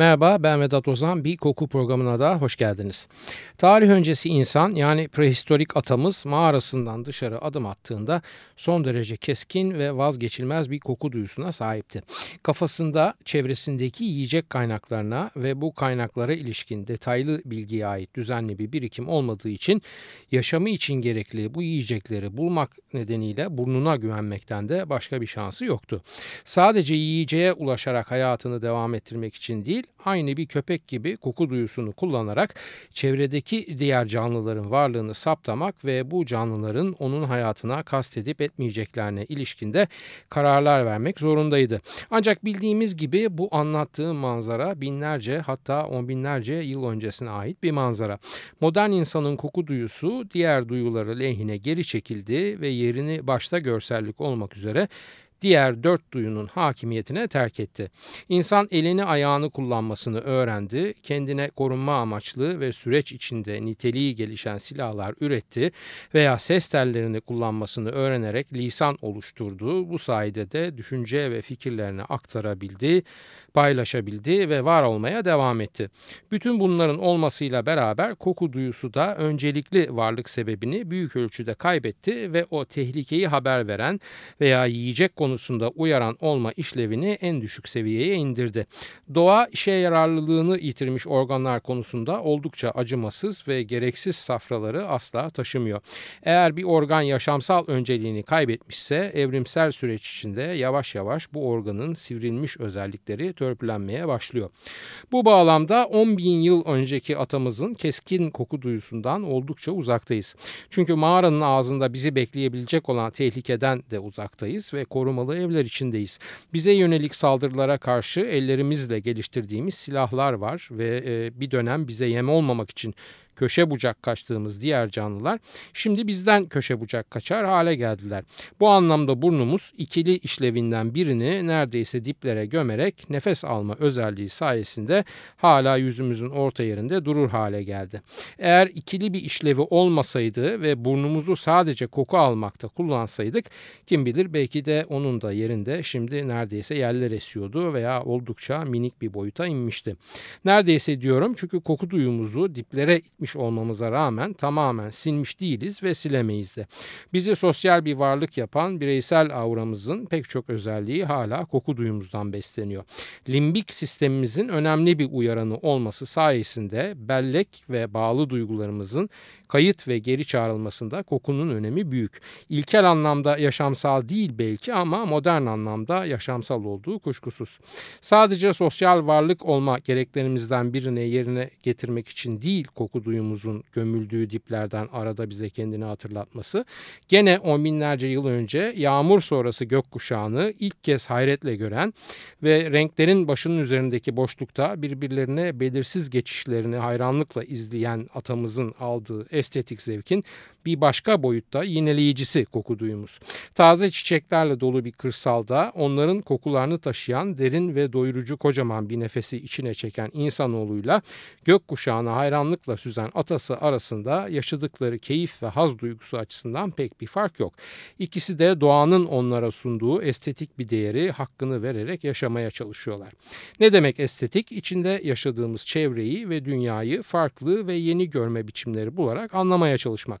Merhaba ben Vedat Ozan bir koku programına da hoş geldiniz. Tarih öncesi insan yani prehistorik atamız mağarasından dışarı adım attığında son derece keskin ve vazgeçilmez bir koku duyusuna sahipti. Kafasında çevresindeki yiyecek kaynaklarına ve bu kaynaklara ilişkin detaylı bilgiye ait düzenli bir birikim olmadığı için yaşamı için gerekli bu yiyecekleri bulmak nedeniyle burnuna güvenmekten de başka bir şansı yoktu. Sadece yiyeceğe ulaşarak hayatını devam ettirmek için değil aynı bir köpek gibi koku duyusunu kullanarak çevredeki diğer canlıların varlığını saptamak ve bu canlıların onun hayatına kastedip etmeyeceklerine ilişkinde kararlar vermek zorundaydı. Ancak bildiğimiz gibi bu anlattığı manzara binlerce hatta on binlerce yıl öncesine ait bir manzara. Modern insanın koku duyusu diğer duyuları lehine geri çekildi ve yerini başta görsellik olmak üzere diğer dört duyunun hakimiyetine terk etti. İnsan elini ayağını kullanmasını öğrendi, kendine korunma amaçlı ve süreç içinde niteliği gelişen silahlar üretti veya ses tellerini kullanmasını öğrenerek lisan oluşturdu. Bu sayede de düşünce ve fikirlerini aktarabildi, paylaşabildi ve var olmaya devam etti. Bütün bunların olmasıyla beraber koku duyusu da öncelikli varlık sebebini büyük ölçüde kaybetti ve o tehlikeyi haber veren veya yiyecek konusunda uyaran olma işlevini en düşük seviyeye indirdi. Doğa işe yararlılığını yitirmiş organlar konusunda oldukça acımasız ve gereksiz safraları asla taşımıyor. Eğer bir organ yaşamsal önceliğini kaybetmişse evrimsel süreç içinde yavaş yavaş bu organın sivrilmiş özellikleri törpülenmeye başlıyor. Bu bağlamda 10 bin yıl önceki atamızın keskin koku duyusundan oldukça uzaktayız. Çünkü mağaranın ağzında bizi bekleyebilecek olan tehlikeden de uzaktayız ve korumalı evler içindeyiz. Bize yönelik saldırılara karşı ellerimizle geliştirdiğimiz silahlar var ve bir dönem bize yem olmamak için köşe bucak kaçtığımız diğer canlılar şimdi bizden köşe bucak kaçar hale geldiler. Bu anlamda burnumuz ikili işlevinden birini neredeyse diplere gömerek nefes alma özelliği sayesinde hala yüzümüzün orta yerinde durur hale geldi. Eğer ikili bir işlevi olmasaydı ve burnumuzu sadece koku almakta kullansaydık kim bilir belki de onun da yerinde şimdi neredeyse yerler esiyordu veya oldukça minik bir boyuta inmişti. Neredeyse diyorum çünkü koku duyumuzu diplere itmiş etmiş olmamıza rağmen tamamen silmiş değiliz ve silemeyiz de. Bizi sosyal bir varlık yapan bireysel auramızın pek çok özelliği hala koku duyumuzdan besleniyor. Limbik sistemimizin önemli bir uyaranı olması sayesinde bellek ve bağlı duygularımızın kayıt ve geri çağrılmasında kokunun önemi büyük. İlkel anlamda yaşamsal değil belki ama modern anlamda yaşamsal olduğu kuşkusuz. Sadece sosyal varlık olma gereklerimizden birine yerine getirmek için değil koku duyumuzun gömüldüğü diplerden arada bize kendini hatırlatması. Gene on binlerce yıl önce yağmur sonrası gökkuşağını ilk kez hayretle gören ve renklerin başının üzerindeki boşlukta birbirlerine belirsiz geçişlerini hayranlıkla izleyen atamızın aldığı estetik zevkin bir başka boyutta yineleyicisi koku duyumuz. Taze çiçeklerle dolu bir kırsalda onların kokularını taşıyan derin ve doyurucu kocaman bir nefesi içine çeken insanoğluyla gökkuşağına hayranlıkla süzen atası arasında yaşadıkları keyif ve haz duygusu açısından pek bir fark yok. İkisi de doğanın onlara sunduğu estetik bir değeri hakkını vererek yaşamaya çalışıyorlar. Ne demek estetik? İçinde yaşadığımız çevreyi ve dünyayı farklı ve yeni görme biçimleri bularak anlamaya çalışmak.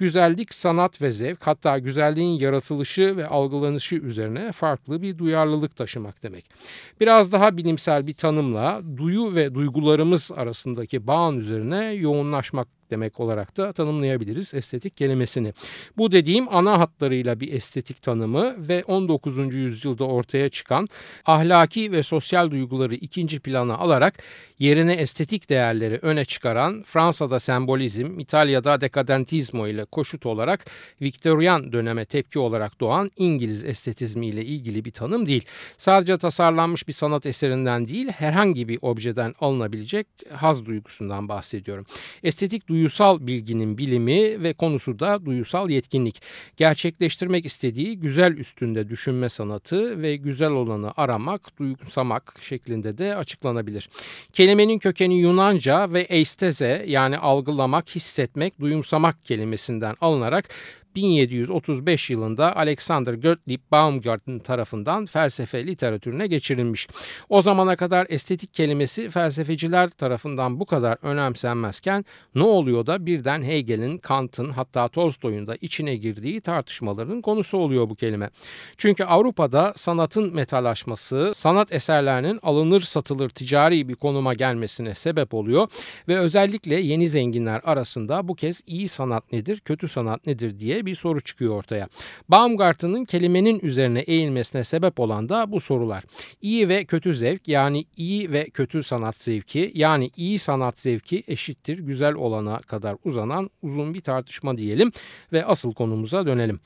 Güzellik, sanat ve zevk hatta güzelliğin yaratılışı ve algılanışı üzerine farklı bir duyarlılık taşımak demek. Biraz daha bilimsel bir tanımla duyu ve duygularımız arasındaki bağın üzerine yoğunlaşmak demek olarak da tanımlayabiliriz estetik kelimesini. Bu dediğim ana hatlarıyla bir estetik tanımı ve 19. yüzyılda ortaya çıkan ahlaki ve sosyal duyguları ikinci plana alarak yerine estetik değerleri öne çıkaran Fransa'da sembolizm, İtalya'da dekadentizmo ile koşut olarak Viktoryan döneme tepki olarak doğan İngiliz estetizmi ile ilgili bir tanım değil. Sadece tasarlanmış bir sanat eserinden değil herhangi bir objeden alınabilecek haz duygusundan bahsediyorum. Estetik duyusal bilginin bilimi ve konusu da duyusal yetkinlik. Gerçekleştirmek istediği güzel üstünde düşünme sanatı ve güzel olanı aramak, duyumsamak şeklinde de açıklanabilir. Kelimenin kökeni Yunanca ve eisteze yani algılamak, hissetmek, duyumsamak kelimesinden alınarak 1735 yılında Alexander Gottlieb Baumgarten tarafından felsefe literatürüne geçirilmiş. O zamana kadar estetik kelimesi felsefeciler tarafından bu kadar önemsenmezken ne oluyor da birden Hegel'in, Kant'ın hatta Tolstoy'un da içine girdiği tartışmaların konusu oluyor bu kelime. Çünkü Avrupa'da sanatın metalaşması, sanat eserlerinin alınır satılır ticari bir konuma gelmesine sebep oluyor ve özellikle yeni zenginler arasında bu kez iyi sanat nedir, kötü sanat nedir diye bir soru çıkıyor ortaya. Baumgarten'ın kelimenin üzerine eğilmesine sebep olan da bu sorular. İyi ve kötü zevk yani iyi ve kötü sanat zevki yani iyi sanat zevki eşittir güzel olana kadar uzanan uzun bir tartışma diyelim ve asıl konumuza dönelim.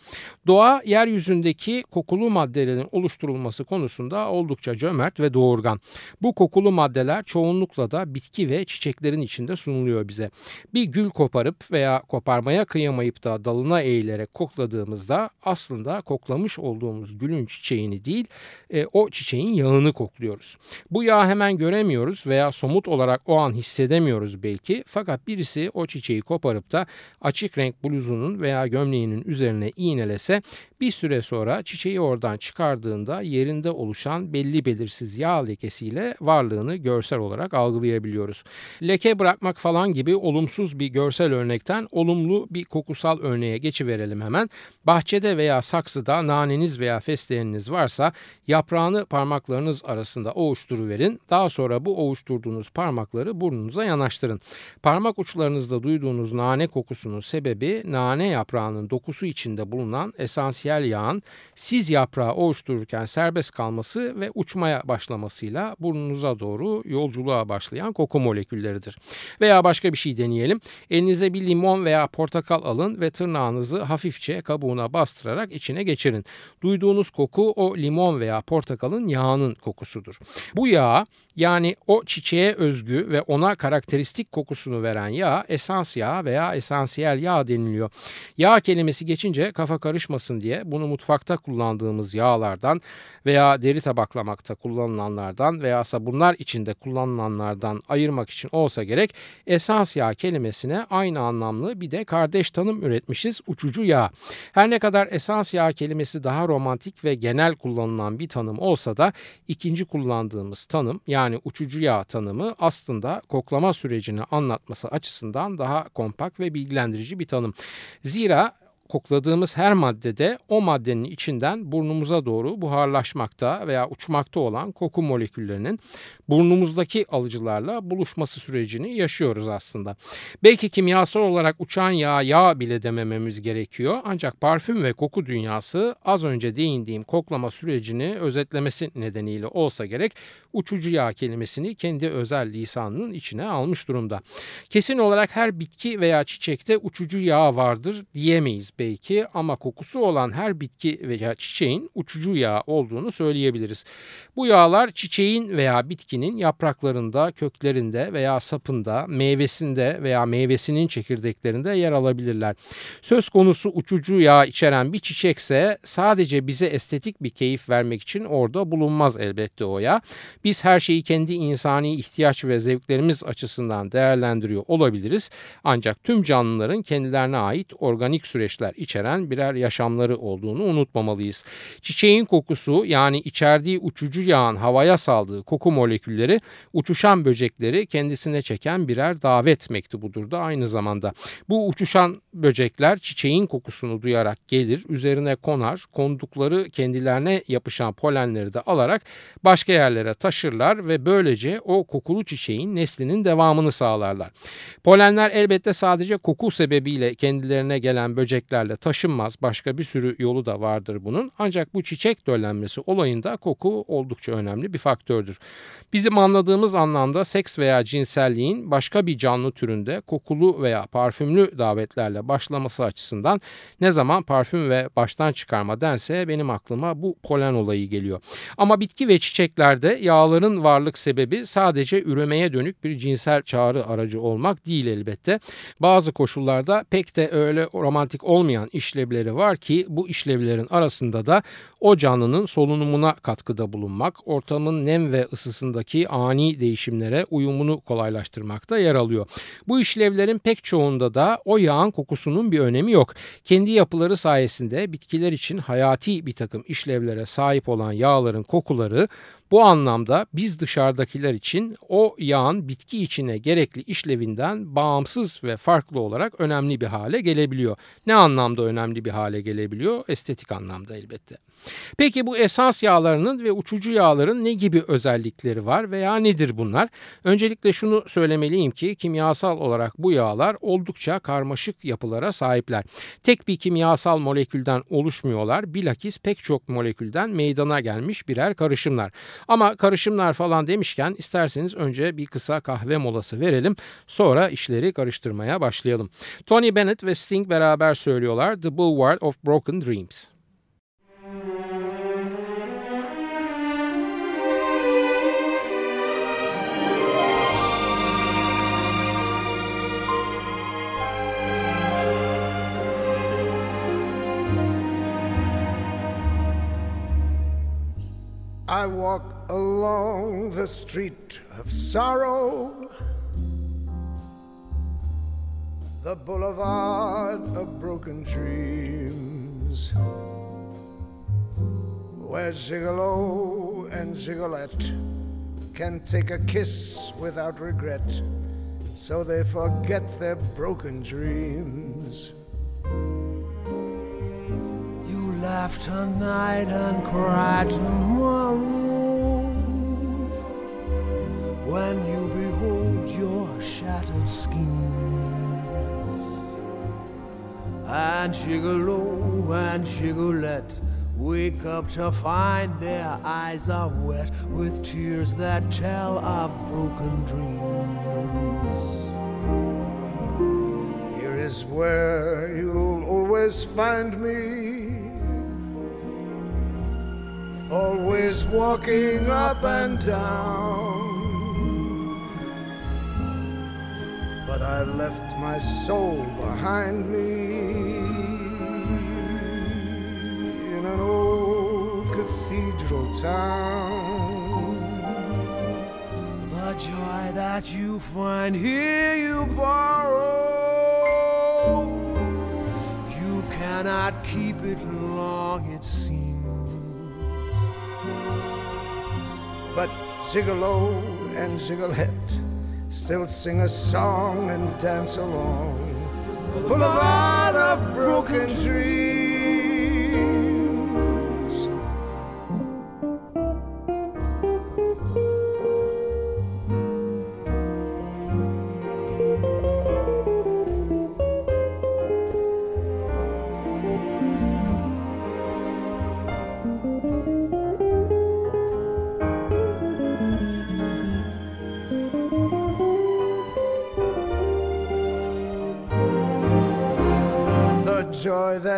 Doğa yeryüzündeki kokulu maddelerin oluşturulması konusunda oldukça cömert ve doğurgan. Bu kokulu maddeler çoğunlukla da bitki ve çiçeklerin içinde sunuluyor bize. Bir gül koparıp veya koparmaya kıyamayıp da dalına eğilip eğilerek kokladığımızda aslında koklamış olduğumuz gülün çiçeğini değil e, o çiçeğin yağını kokluyoruz. Bu yağı hemen göremiyoruz veya somut olarak o an hissedemiyoruz belki fakat birisi o çiçeği koparıp da açık renk bluzunun veya gömleğinin üzerine iğnelese bir süre sonra çiçeği oradan çıkardığında yerinde oluşan belli belirsiz yağ lekesiyle varlığını görsel olarak algılayabiliyoruz. Leke bırakmak falan gibi olumsuz bir görsel örnekten olumlu bir kokusal örneğe geçiverelim hemen. Bahçede veya saksıda naneniz veya fesleğeniniz varsa yaprağını parmaklarınız arasında ovuşturuverin. Daha sonra bu ovuşturduğunuz parmakları burnunuza yanaştırın. Parmak uçlarınızda duyduğunuz nane kokusunun sebebi nane yaprağının dokusu içinde bulunan esansiyel esansiyel yağın siz yaprağı oluştururken serbest kalması ve uçmaya başlamasıyla burnunuza doğru yolculuğa başlayan koku molekülleridir. Veya başka bir şey deneyelim. Elinize bir limon veya portakal alın ve tırnağınızı hafifçe kabuğuna bastırarak içine geçirin. Duyduğunuz koku o limon veya portakalın yağının kokusudur. Bu yağ yani o çiçeğe özgü ve ona karakteristik kokusunu veren yağ esans yağı veya esansiyel yağ deniliyor. Yağ kelimesi geçince kafa karışmasın diye bunu mutfakta kullandığımız yağlardan veya deri tabaklamakta kullanılanlardan veya sabunlar içinde kullanılanlardan ayırmak için olsa gerek esans yağ kelimesine aynı anlamlı bir de kardeş tanım üretmişiz uçucu yağ. Her ne kadar esans yağ kelimesi daha romantik ve genel kullanılan bir tanım olsa da ikinci kullandığımız tanım yani uçucu yağ tanımı aslında koklama sürecini anlatması açısından daha kompakt ve bilgilendirici bir tanım. Zira kokladığımız her maddede o maddenin içinden burnumuza doğru buharlaşmakta veya uçmakta olan koku moleküllerinin burnumuzdaki alıcılarla buluşması sürecini yaşıyoruz aslında. Belki kimyasal olarak uçan yağ yağ bile demememiz gerekiyor ancak parfüm ve koku dünyası az önce değindiğim koklama sürecini özetlemesi nedeniyle olsa gerek uçucu yağ kelimesini kendi özel lisanının içine almış durumda. Kesin olarak her bitki veya çiçekte uçucu yağ vardır diyemeyiz belki ama kokusu olan her bitki veya çiçeğin uçucu yağ olduğunu söyleyebiliriz. Bu yağlar çiçeğin veya bitkinin yapraklarında, köklerinde veya sapında, meyvesinde veya meyvesinin çekirdeklerinde yer alabilirler. Söz konusu uçucu yağ içeren bir çiçekse sadece bize estetik bir keyif vermek için orada bulunmaz elbette o yağ. Biz her şeyi kendi insani ihtiyaç ve zevklerimiz açısından değerlendiriyor olabiliriz. Ancak tüm canlıların kendilerine ait organik süreçler içeren birer yaşamları olduğunu unutmamalıyız. Çiçeğin kokusu yani içerdiği uçucu yağın havaya saldığı koku molekülleri uçuşan böcekleri kendisine çeken birer davet mektubudur da aynı zamanda. Bu uçuşan böcekler çiçeğin kokusunu duyarak gelir, üzerine konar, kondukları kendilerine yapışan polenleri de alarak başka yerlere taşırlar ve böylece o kokulu çiçeğin neslinin devamını sağlarlar. Polenler elbette sadece koku sebebiyle kendilerine gelen böcekler çiçeklerle taşınmaz başka bir sürü yolu da vardır bunun. Ancak bu çiçek döllenmesi olayında koku oldukça önemli bir faktördür. Bizim anladığımız anlamda seks veya cinselliğin başka bir canlı türünde kokulu veya parfümlü davetlerle başlaması açısından ne zaman parfüm ve baştan çıkarma dense benim aklıma bu polen olayı geliyor. Ama bitki ve çiçeklerde yağların varlık sebebi sadece üremeye dönük bir cinsel çağrı aracı olmak değil elbette. Bazı koşullarda pek de öyle romantik olmayan işlevleri var ki bu işlevlerin arasında da o canlının solunumuna katkıda bulunmak, ortamın nem ve ısısındaki ani değişimlere uyumunu kolaylaştırmakta yer alıyor. Bu işlevlerin pek çoğunda da o yağın kokusunun bir önemi yok. Kendi yapıları sayesinde bitkiler için hayati bir takım işlevlere sahip olan yağların kokuları bu anlamda biz dışarıdakiler için o yağın bitki içine gerekli işlevinden bağımsız ve farklı olarak önemli bir hale gelebiliyor. Ne anlamda önemli bir hale gelebiliyor? Estetik anlamda elbette. Peki bu esans yağlarının ve uçucu yağların ne gibi özellikleri var veya nedir bunlar? Öncelikle şunu söylemeliyim ki kimyasal olarak bu yağlar oldukça karmaşık yapılara sahipler. Tek bir kimyasal molekülden oluşmuyorlar. Bilakis pek çok molekülden meydana gelmiş birer karışımlar. Ama karışımlar falan demişken isterseniz önce bir kısa kahve molası verelim. Sonra işleri karıştırmaya başlayalım. Tony Bennett ve Sting beraber söylüyorlar The Boulevard of Broken Dreams. I walk along the street of sorrow, the boulevard of broken dreams, where Gigolo and Gigolette can take a kiss without regret, so they forget their broken dreams. You laugh tonight and cry tomorrow when you behold your shattered schemes. And Gigolo and Gigolette wake up to find their eyes are wet with tears that tell of broken dreams. Here is where you'll always find me always walking up and down. I left my soul behind me in an old cathedral town. The joy that you find here you borrow. You cannot keep it long, it seems. But Gigolo and Gigolette still sing a song and dance along boulevard of broken dreams.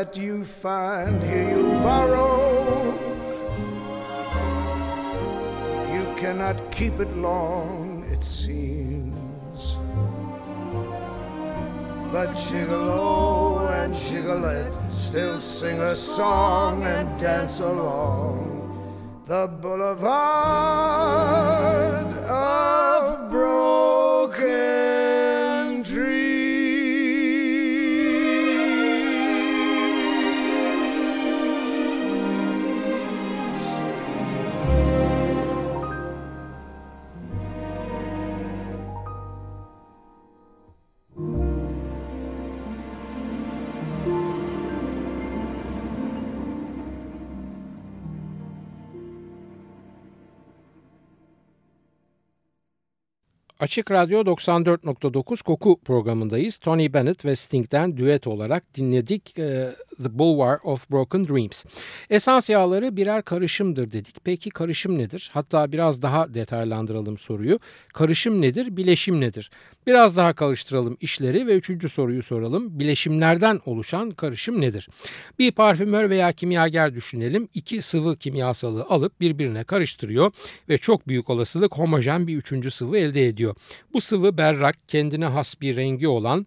That you find here you borrow. You cannot keep it long, it seems. But Gigolo and Gigolette still sing a song and dance along the boulevard Açık Radyo 94.9 Koku programındayız. Tony Bennett ve Sting'den düet olarak dinledik e, The Bulwark of Broken Dreams. Esans yağları birer karışımdır dedik. Peki karışım nedir? Hatta biraz daha detaylandıralım soruyu. Karışım nedir? Bileşim nedir? Biraz daha karıştıralım işleri ve üçüncü soruyu soralım. Bileşimlerden oluşan karışım nedir? Bir parfümör veya kimyager düşünelim. İki sıvı kimyasalı alıp birbirine karıştırıyor ve çok büyük olasılık homojen bir üçüncü sıvı elde ediyor. Bu sıvı berrak, kendine has bir rengi olan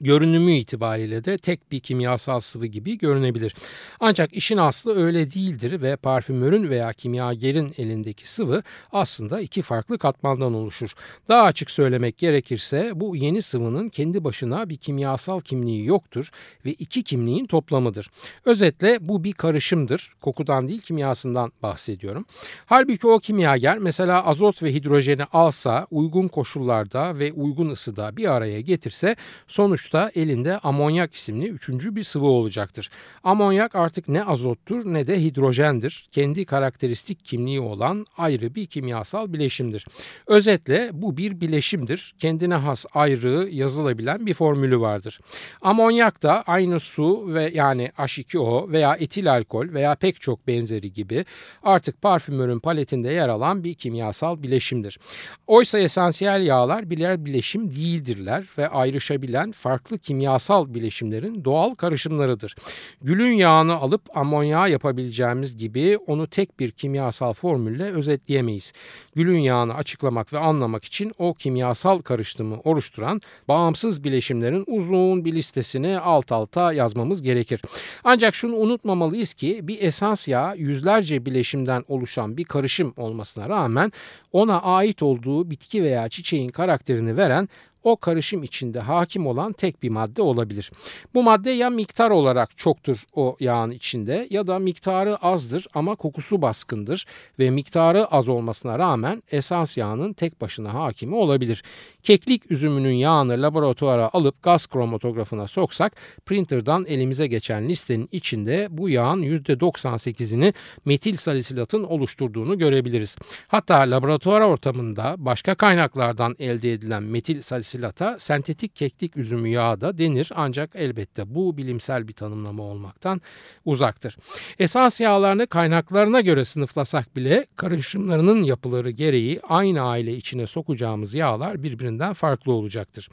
görünümü itibariyle de tek bir kimyasal sıvı gibi görünebilir. Ancak işin aslı öyle değildir ve parfümörün veya kimyagerin elindeki sıvı aslında iki farklı katmandan oluşur. Daha açık söylemek gerekirse bu yeni sıvının kendi başına bir kimyasal kimliği yoktur ve iki kimliğin toplamıdır. Özetle bu bir karışımdır. Kokudan değil kimyasından bahsediyorum. Halbuki o kimyager mesela azot ve hidrojeni alsa uygun koşullarda ve uygun ısıda bir araya getirse sonuç sonuçta elinde amonyak isimli üçüncü bir sıvı olacaktır. Amonyak artık ne azottur ne de hidrojendir. Kendi karakteristik kimliği olan ayrı bir kimyasal bileşimdir. Özetle bu bir bileşimdir. Kendine has ayrı yazılabilen bir formülü vardır. Amonyak da aynı su ve yani H2O veya etil alkol veya pek çok benzeri gibi artık parfümörün paletinde yer alan bir kimyasal bileşimdir. Oysa esansiyel yağlar birer bileşim değildirler ve ayrışabilen farklı farklı kimyasal bileşimlerin doğal karışımlarıdır. Gülün yağını alıp amonyağı yapabileceğimiz gibi onu tek bir kimyasal formülle özetleyemeyiz. Gülün yağını açıklamak ve anlamak için o kimyasal karışımı oluşturan bağımsız bileşimlerin uzun bir listesini alt alta yazmamız gerekir. Ancak şunu unutmamalıyız ki bir esans yağ yüzlerce bileşimden oluşan bir karışım olmasına rağmen ona ait olduğu bitki veya çiçeğin karakterini veren o karışım içinde hakim olan tek bir madde olabilir. Bu madde ya miktar olarak çoktur o yağın içinde ya da miktarı azdır ama kokusu baskındır ve miktarı az olmasına rağmen esans yağının tek başına hakimi olabilir. Keklik üzümünün yağını laboratuvara alıp gaz kromatografına soksak printerdan elimize geçen listenin içinde bu yağın %98'ini metil salisilatın oluşturduğunu görebiliriz. Hatta laboratuvar ortamında başka kaynaklardan elde edilen metil salisilata sentetik keklik üzümü yağı da denir ancak elbette bu bilimsel bir tanımlama olmaktan uzaktır. Esans yağlarını kaynaklarına göre sınıflasak bile karışımlarının yapıları gereği aynı aile içine sokacağımız yağlar birbirinden birbirinden farklı olacaktır.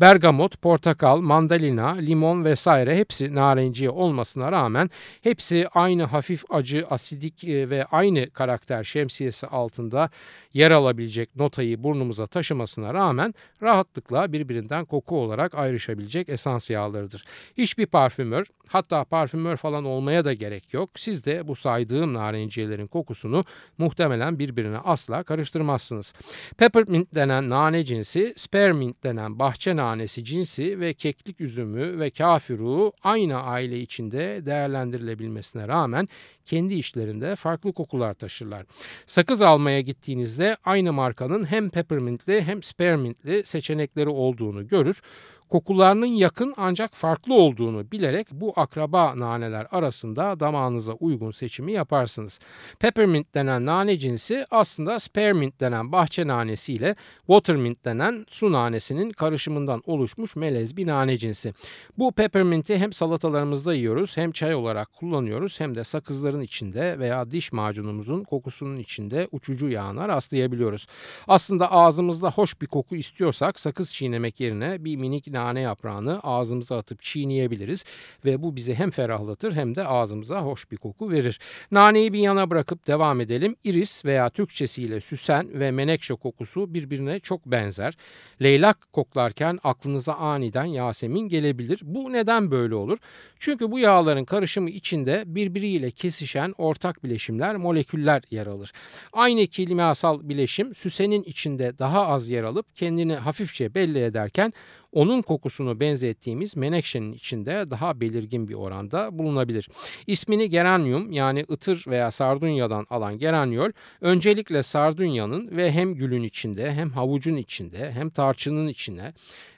Bergamot, portakal, mandalina, limon vesaire hepsi narenciye olmasına rağmen hepsi aynı hafif acı, asidik e, ve aynı karakter şemsiyesi altında yer alabilecek notayı burnumuza taşımasına rağmen rahatlıkla birbirinden koku olarak ayrışabilecek esans yağlarıdır. Hiçbir parfümör hatta parfümör falan olmaya da gerek yok. Siz de bu saydığım narenciyelerin kokusunu muhtemelen birbirine asla karıştırmazsınız. Peppermint denen nane cinsi, spearmint denen bahçe nanesi cinsi ve keklik üzümü ve kafiru aynı aile içinde değerlendirilebilmesine rağmen kendi işlerinde farklı kokular taşırlar. Sakız almaya gittiğinizde aynı markanın hem peppermintli hem spearmintli seçenekleri olduğunu görür kokularının yakın ancak farklı olduğunu bilerek bu akraba naneler arasında damağınıza uygun seçimi yaparsınız. Peppermint denen nane cinsi aslında spearmint denen bahçe nanesi ile watermint denen su nanesinin karışımından oluşmuş melez bir nane cinsi. Bu pepperminti hem salatalarımızda yiyoruz hem çay olarak kullanıyoruz hem de sakızların içinde veya diş macunumuzun kokusunun içinde uçucu yağına rastlayabiliyoruz. Aslında ağzımızda hoş bir koku istiyorsak sakız çiğnemek yerine bir minik nane yaprağını ağzımıza atıp çiğneyebiliriz ve bu bizi hem ferahlatır hem de ağzımıza hoş bir koku verir. Naneyi bir yana bırakıp devam edelim. İris veya Türkçesiyle süsen ve menekşe kokusu birbirine çok benzer. Leylak koklarken aklınıza aniden Yasemin gelebilir. Bu neden böyle olur? Çünkü bu yağların karışımı içinde birbiriyle kesişen ortak bileşimler, moleküller yer alır. Aynı kimyasal bileşim süsenin içinde daha az yer alıp kendini hafifçe belli ederken onun kokusunu benzettiğimiz menekşenin içinde daha belirgin bir oranda bulunabilir. İsmini geranium yani ıtır veya sardunyadan alan geraniol öncelikle sardunyanın ve hem gülün içinde hem havucun içinde hem tarçının içine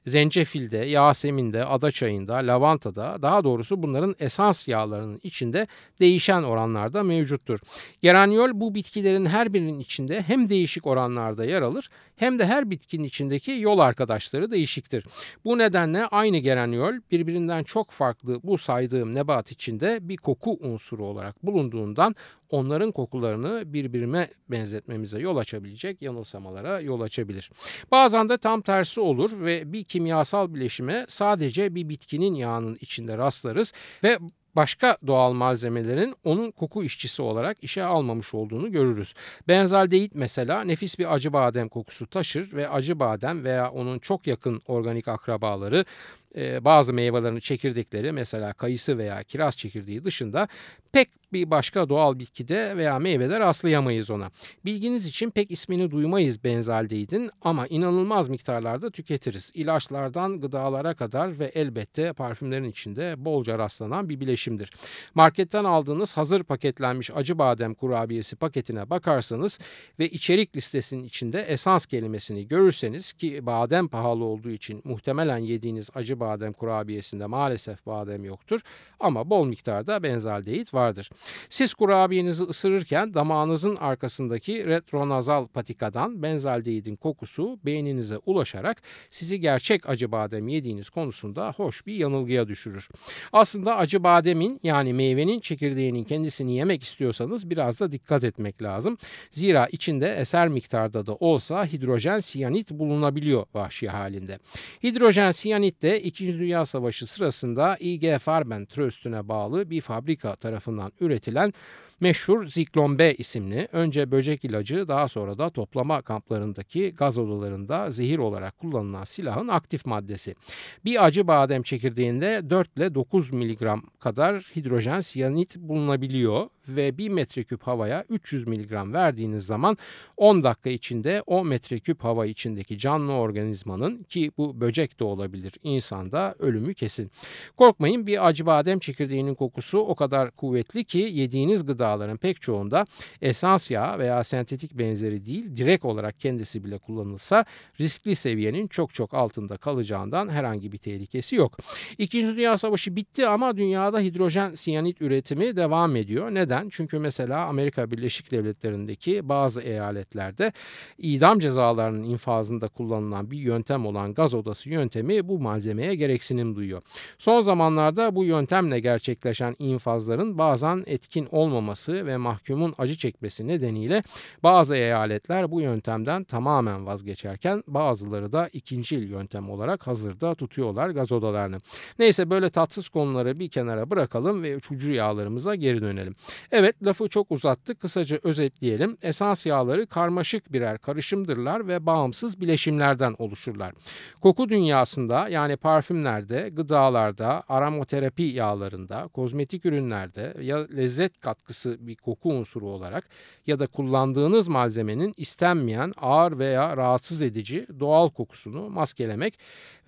zencefilde, yaseminde, adaçayında, lavantada daha doğrusu bunların esans yağlarının içinde değişen oranlarda mevcuttur. Geraniol bu bitkilerin her birinin içinde hem değişik oranlarda yer alır hem de her bitkinin içindeki yol arkadaşları değişiktir. Bu nedenle aynı gelen yol birbirinden çok farklı bu saydığım nebat içinde bir koku unsuru olarak bulunduğundan onların kokularını birbirine benzetmemize yol açabilecek yanılsamalara yol açabilir. Bazen de tam tersi olur ve bir kimyasal bileşime sadece bir bitkinin yağının içinde rastlarız ve başka doğal malzemelerin onun koku işçisi olarak işe almamış olduğunu görürüz. Benzaldehit mesela nefis bir acı badem kokusu taşır ve acı badem veya onun çok yakın organik akrabaları bazı meyvelerin çekirdekleri mesela kayısı veya kiraz çekirdeği dışında pek bir başka doğal bitkide veya meyvede rastlayamayız ona. Bilginiz için pek ismini duymayız benzaldeydin ama inanılmaz miktarlarda tüketiriz. İlaçlardan gıdalara kadar ve elbette parfümlerin içinde bolca rastlanan bir bileşimdir. Marketten aldığınız hazır paketlenmiş acı badem kurabiyesi paketine bakarsanız ve içerik listesinin içinde esans kelimesini görürseniz ki badem pahalı olduğu için muhtemelen yediğiniz acı badem kurabiyesinde maalesef badem yoktur ama bol miktarda benzaldehit vardır. Siz kurabiyenizi ısırırken damağınızın arkasındaki retronazal patikadan benzaldehidin kokusu beyninize ulaşarak sizi gerçek acı badem yediğiniz konusunda hoş bir yanılgıya düşürür. Aslında acı bademin yani meyvenin çekirdeğinin kendisini yemek istiyorsanız biraz da dikkat etmek lazım. Zira içinde eser miktarda da olsa hidrojen siyanit bulunabiliyor vahşi halinde. Hidrojen siyanit de 2. Dünya Savaşı sırasında IG Farben Tröstü'ne bağlı bir fabrika tarafından üretilen üretilen meşhur Ziklon B isimli önce böcek ilacı daha sonra da toplama kamplarındaki gaz odalarında zehir olarak kullanılan silahın aktif maddesi. Bir acı badem çekirdeğinde 4 ile 9 miligram kadar hidrojen siyanit bulunabiliyor ve 1 metreküp havaya 300 miligram verdiğiniz zaman 10 dakika içinde o metreküp hava içindeki canlı organizmanın ki bu böcek de olabilir insanda ölümü kesin. Korkmayın bir acı badem çekirdeğinin kokusu o kadar kuvvetli ki yediğiniz gıdaların pek çoğunda esans yağı veya sentetik benzeri değil direkt olarak kendisi bile kullanılsa riskli seviyenin çok çok altında kalacağından herhangi bir tehlikesi yok. İkinci Dünya Savaşı bitti ama dünyada hidrojen siyanit üretimi devam ediyor. Neden? Çünkü mesela Amerika Birleşik Devletleri'ndeki bazı eyaletlerde idam cezalarının infazında kullanılan bir yöntem olan gaz odası yöntemi bu malzemeye gereksinim duyuyor. Son zamanlarda bu yöntemle gerçekleşen infazların bazen etkin olmaması ve mahkumun acı çekmesi nedeniyle bazı eyaletler bu yöntemden tamamen vazgeçerken bazıları da ikincil yöntem olarak hazırda tutuyorlar gaz odalarını. Neyse böyle tatsız konuları bir kenara bırakalım ve uçucu yağlarımıza geri dönelim. Evet lafı çok uzattık. Kısaca özetleyelim. Esans yağları karmaşık birer karışımdırlar ve bağımsız bileşimlerden oluşurlar. Koku dünyasında yani parfümlerde, gıdalarda, aromaterapi yağlarında, kozmetik ürünlerde ya lezzet katkısı bir koku unsuru olarak ya da kullandığınız malzemenin istenmeyen ağır veya rahatsız edici doğal kokusunu maskelemek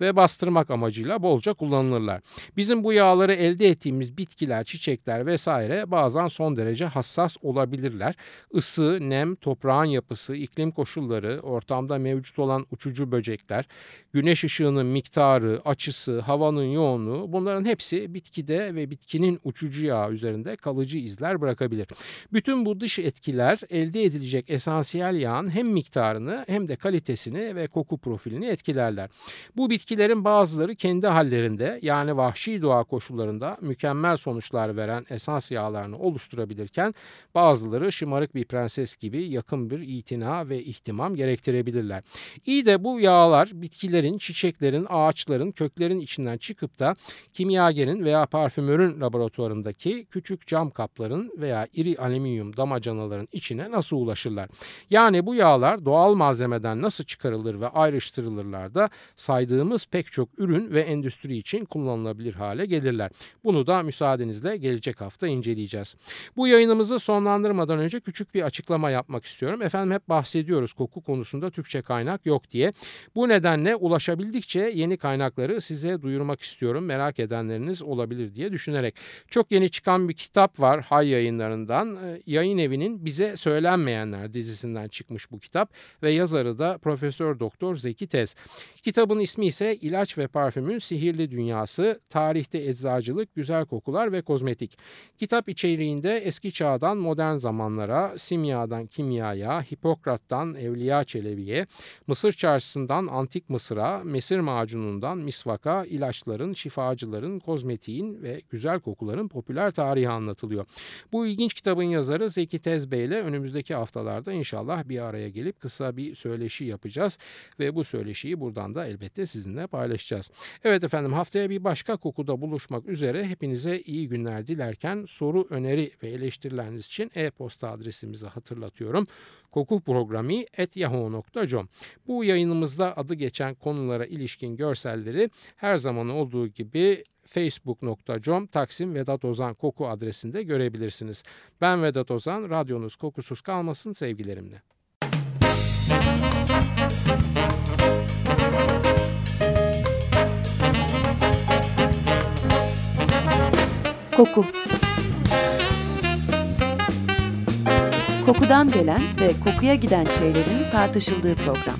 ve bastırmak amacıyla bolca kullanılırlar. Bizim bu yağları elde ettiğimiz bitkiler, çiçekler vesaire bazen son derece hassas olabilirler. Isı, nem, toprağın yapısı, iklim koşulları, ortamda mevcut olan uçucu böcekler, güneş ışığının miktarı, açısı, havanın yoğunluğu bunların hepsi bitkide ve bitkinin uçucu yağı üzerinde kalıcı izler bırakabilir. Bütün bu dış etkiler elde edilecek esansiyel yağın hem miktarını hem de kalitesini ve koku profilini etkilerler. Bu bitkilerin bazıları kendi hallerinde yani vahşi doğa koşullarında mükemmel sonuçlar veren esans yağlarını oluşturabilirken bazıları şımarık bir prenses gibi yakın bir itina ve ihtimam gerektirebilirler. İyi de bu yağlar bitkilerin, çiçeklerin, ağaçların, köklerin içinden çıkıp da kimyagerin veya parfümörün laboratuvarındaki küçük cam kapların veya iri alüminyum damacanaların içine nasıl ulaşırlar? Yani bu yağlar doğal malzemeden nasıl çıkarılır ve ayrıştırılırlar da saydığımız pek çok ürün ve endüstri için kullanılabilir hale gelirler. Bunu da müsaadenizle gelecek hafta inceleyeceğiz. Bu yayınımızı sonlandırmadan önce küçük bir açıklama yapmak istiyorum. Efendim hep bahsediyoruz koku konusunda Türkçe kaynak yok diye. Bu nedenle ulaşabildikçe yeni kaynakları size duyurmak istiyorum. Merak edenleriniz olabilir diye düşünerek. Çok yeni çıkan bir kitap var Hay Yayınları yayınlarından e, yayın evinin Bize Söylenmeyenler dizisinden çıkmış bu kitap ve yazarı da Profesör Doktor Zeki Tez. Kitabın ismi ise İlaç ve Parfümün Sihirli Dünyası, Tarihte Eczacılık, Güzel Kokular ve Kozmetik. Kitap içeriğinde eski çağdan modern zamanlara, simyadan kimyaya, Hipokrat'tan Evliya Çelebi'ye, Mısır çarşısından antik Mısır'a, mesir macunundan misvaka, ilaçların, şifacıların, kozmetiğin ve güzel kokuların popüler tarihi anlatılıyor. Bu ilginç kitabın yazarı Zeki Tezbey ile önümüzdeki haftalarda inşallah bir araya gelip kısa bir söyleşi yapacağız ve bu söyleşiyi buradan da elbette sizinle paylaşacağız. Evet efendim haftaya bir başka kokuda buluşmak üzere hepinize iyi günler dilerken soru, öneri ve eleştirileriniz için e-posta adresimizi hatırlatıyorum kokuprogrami.yahoo.com Bu yayınımızda adı geçen konulara ilişkin görselleri her zaman olduğu gibi facebook.com Taksim Vedat Ozan Koku adresinde görebilirsiniz. Ben Vedat Ozan, radyonuz kokusuz kalmasın sevgilerimle. Koku Kokudan gelen ve kokuya giden şeylerin tartışıldığı program.